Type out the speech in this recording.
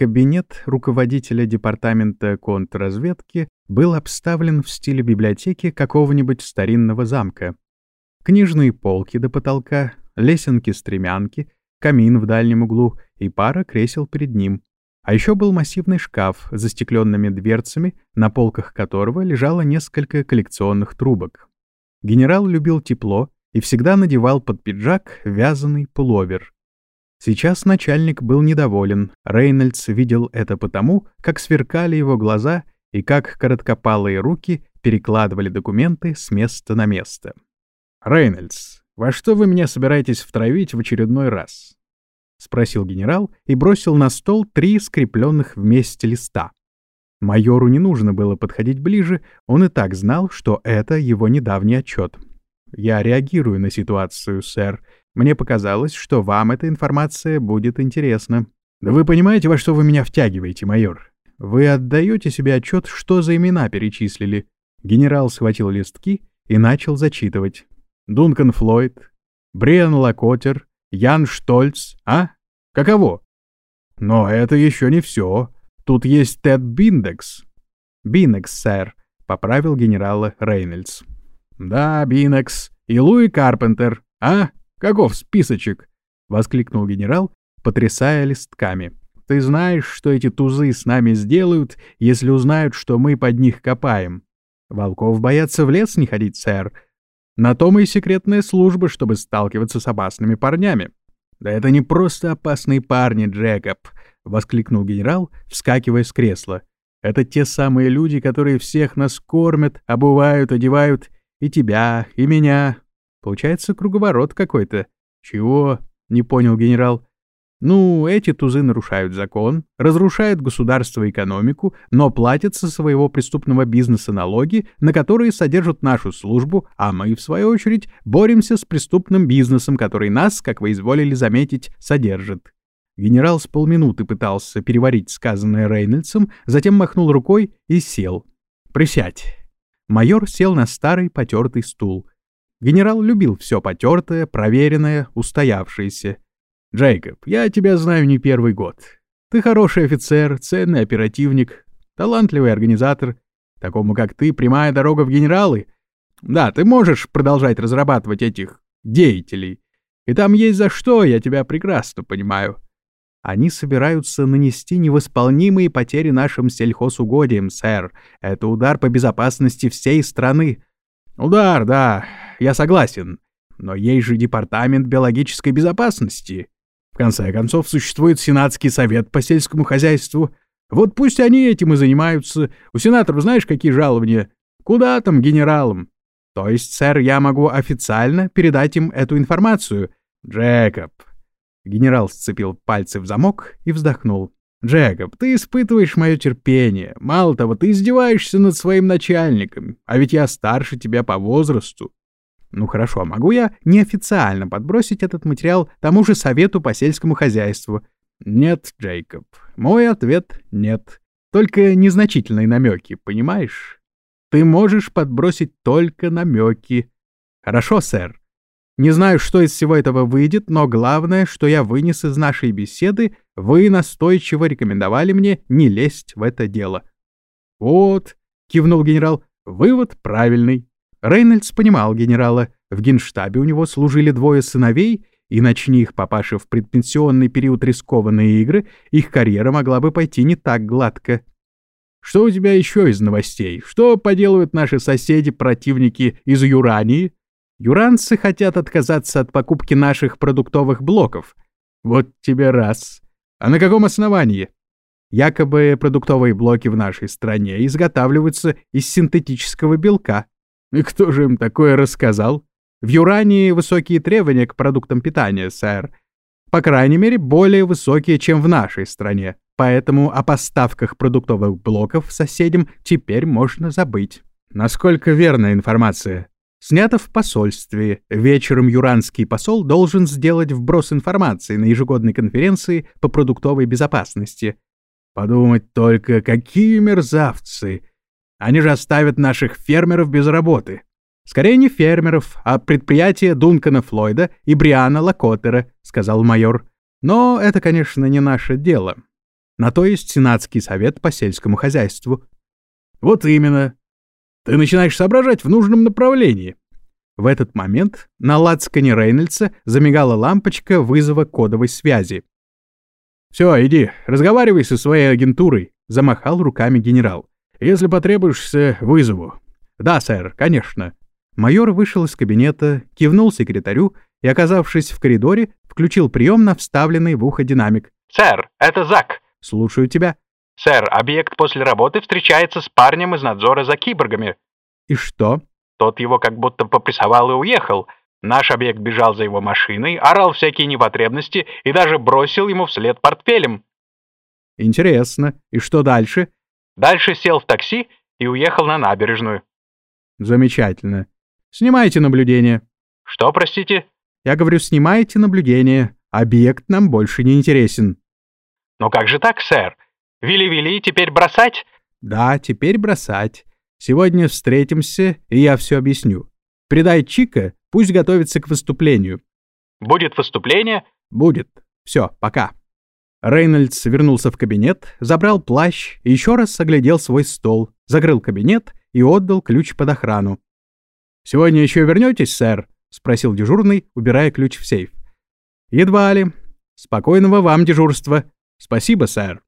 Кабинет руководителя департамента контрразведки был обставлен в стиле библиотеки какого-нибудь старинного замка. Книжные полки до потолка, лесенки-стремянки, камин в дальнем углу и пара кресел перед ним. А еще был массивный шкаф с застекленными дверцами, на полках которого лежало несколько коллекционных трубок. Генерал любил тепло и всегда надевал под пиджак вязаный пуловер. Сейчас начальник был недоволен. Рейнольдс видел это потому, как сверкали его глаза и как короткопалые руки перекладывали документы с места на место. «Рейнольдс, во что вы меня собираетесь втравить в очередной раз?» — спросил генерал и бросил на стол три скрепленных вместе листа. Майору не нужно было подходить ближе, он и так знал, что это его недавний отчет. «Я реагирую на ситуацию, сэр», мне показалось, что вам эта информация будет интересна. Да вы понимаете, во что вы меня втягиваете, майор? Вы отдаете себе отчет, что за имена перечислили? Генерал схватил листки и начал зачитывать. Дункан Флойд, Бриан Лакотер, Ян Штольц, а? Каково? Но это еще не все. Тут есть Тед Биндекс. Бинекс, сэр, поправил генерала Рейнольдс. Да, Бинекс. И Луи Карпентер, а? «Каков списочек?» — воскликнул генерал, потрясая листками. «Ты знаешь, что эти тузы с нами сделают, если узнают, что мы под них копаем? Волков боятся в лес не ходить, сэр. На том и секретная служба, чтобы сталкиваться с опасными парнями». «Да это не просто опасные парни, Джекоб!» — воскликнул генерал, вскакивая с кресла. «Это те самые люди, которые всех нас кормят, обувают, одевают, и тебя, и меня, Получается круговорот какой-то. Чего? Не понял генерал. Ну, эти тузы нарушают закон, разрушают государство и экономику, но платят со своего преступного бизнеса налоги, на которые содержат нашу службу, а мы, в свою очередь, боремся с преступным бизнесом, который нас, как вы изволили заметить, содержит. Генерал с полминуты пытался переварить сказанное Рейнольдсом, затем махнул рукой и сел. «Присядь». Майор сел на старый потертый стул. Генерал любил все потертое, проверенное, устоявшееся. «Джейкоб, я тебя знаю не первый год. Ты хороший офицер, ценный оперативник, талантливый организатор. Такому, как ты, прямая дорога в генералы. Да, ты можешь продолжать разрабатывать этих деятелей. И там есть за что, я тебя прекрасно понимаю. Они собираются нанести невосполнимые потери нашим сельхозугодиям, сэр. Это удар по безопасности всей страны. Удар, да, я согласен. Но есть же департамент биологической безопасности. В конце концов, существует Сенатский совет по сельскому хозяйству. Вот пусть они этим и занимаются. У сенаторов знаешь, какие жалования? Куда там генералам? То есть, сэр, я могу официально передать им эту информацию. Джекоб. Генерал сцепил пальцы в замок и вздохнул. «Джекоб, ты испытываешь мое терпение. Мало того, ты издеваешься над своим начальником, а ведь я старше тебя по возрасту. Ну хорошо, а могу я неофициально подбросить этот материал тому же совету по сельскому хозяйству? Нет, Джейкоб. Мой ответ — нет. Только незначительные намеки, понимаешь? Ты можешь подбросить только намеки. Хорошо, сэр. Не знаю, что из всего этого выйдет, но главное, что я вынес из нашей беседы, вы настойчиво рекомендовали мне не лезть в это дело. Вот, кивнул генерал, вывод правильный. Рейнольдс понимал генерала. В генштабе у него служили двое сыновей, и начни их папаша в предпенсионный период рискованные игры, их карьера могла бы пойти не так гладко. Что у тебя еще из новостей? Что поделывают наши соседи-противники из Юрании? Юранцы хотят отказаться от покупки наших продуктовых блоков. Вот тебе раз. А на каком основании? Якобы продуктовые блоки в нашей стране изготавливаются из синтетического белка. И кто же им такое рассказал? В Юрании высокие требования к продуктам питания, сэр. По крайней мере, более высокие, чем в нашей стране. Поэтому о поставках продуктовых блоков соседям теперь можно забыть. Насколько верная информация? Снято в посольстве. Вечером юранский посол должен сделать вброс информации на ежегодной конференции по продуктовой безопасности. Подумать только, какие мерзавцы! Они же оставят наших фермеров без работы. Скорее не фермеров, а предприятия Дункана Флойда и Бриана Лакотера, сказал майор. Но это, конечно, не наше дело. На то есть Сенатский совет по сельскому хозяйству. Вот именно. Ты начинаешь соображать в нужном направлении. В этот момент на лацкане Рейнольдса замигала лампочка вызова кодовой связи. «Все, иди, разговаривай со своей агентурой», — замахал руками генерал. «Если потребуешься, вызову». «Да, сэр, конечно». Майор вышел из кабинета, кивнул секретарю и, оказавшись в коридоре, включил прием на вставленный в ухо динамик. «Сэр, это Зак». «Слушаю тебя». «Сэр, объект после работы встречается с парнем из надзора за киборгами». «И что?» Тот его как будто попрессовал и уехал. Наш объект бежал за его машиной, орал всякие непотребности и даже бросил ему вслед портфелем. Интересно. И что дальше? Дальше сел в такси и уехал на набережную. Замечательно. Снимайте наблюдение. Что, простите? Я говорю, снимайте наблюдение. Объект нам больше не интересен. Но как же так, сэр? Вили-вили, теперь бросать? Да, теперь бросать. Сегодня встретимся, и я все объясню. Передай Чика, пусть готовится к выступлению. Будет выступление? Будет. Все, пока. Рейнольдс вернулся в кабинет, забрал плащ еще раз оглядел свой стол, закрыл кабинет и отдал ключ под охрану. «Сегодня еще вернетесь, сэр?» — спросил дежурный, убирая ключ в сейф. «Едва ли. Спокойного вам дежурства. Спасибо, сэр».